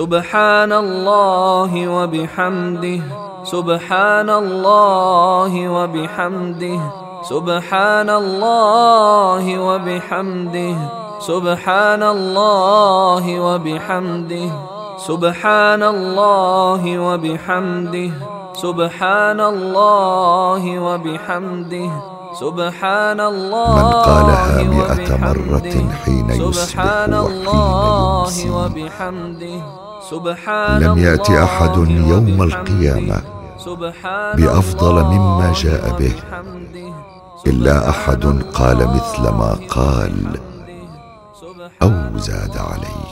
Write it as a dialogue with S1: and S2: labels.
S1: سبحان الله وبحمده سبحان الله وبحمده سبحان الله وبحمده سبحان الله وبحمده سبحان الله وبحمده سبحان الله وبحمده سبحان الله
S2: من قالها مئة مرة حين يصبح وحين
S1: وبحمده. سبحان
S2: لم يأت أحد يوم القيامة بأفضل مما جاء به. إلا أحد قال مثل ما قال أو زاد عليه.